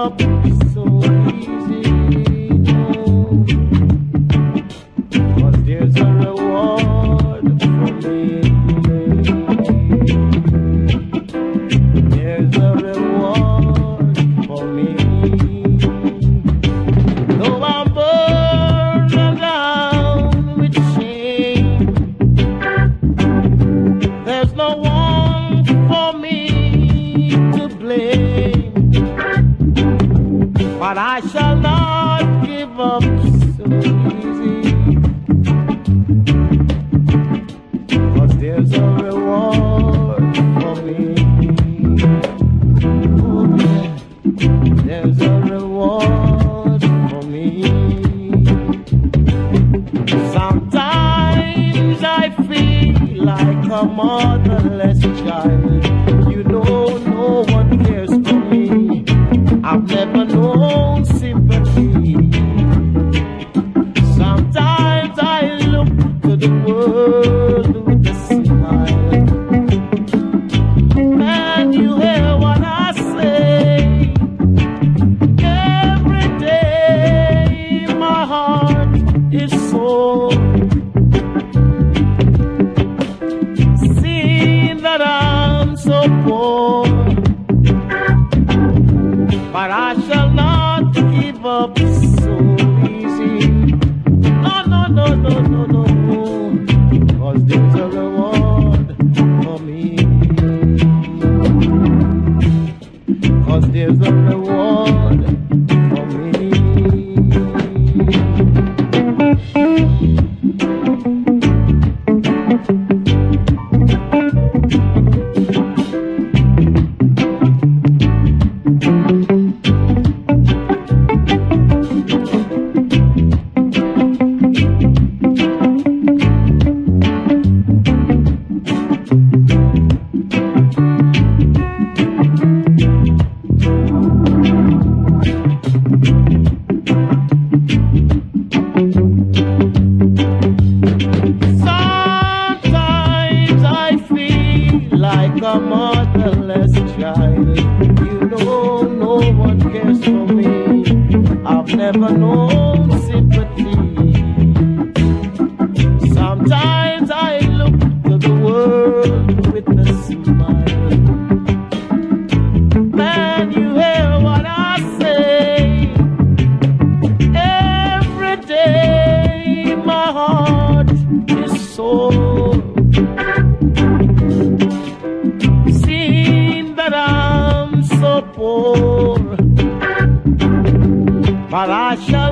up I shall not give up so easy. Cause there's a reward for me. Ooh. There's a reward for me. Sometimes I feel like a motherless child. Up so easy. No, no, no, no, no, no. Cause there's a reward for me. Cause there's a reward for me. like a motherless child. You know, no one cares for me. I've never known sympathy. Sometimes I look to the world with a smile. Man, you hear what I say. Every day, my heart. before, but I shall.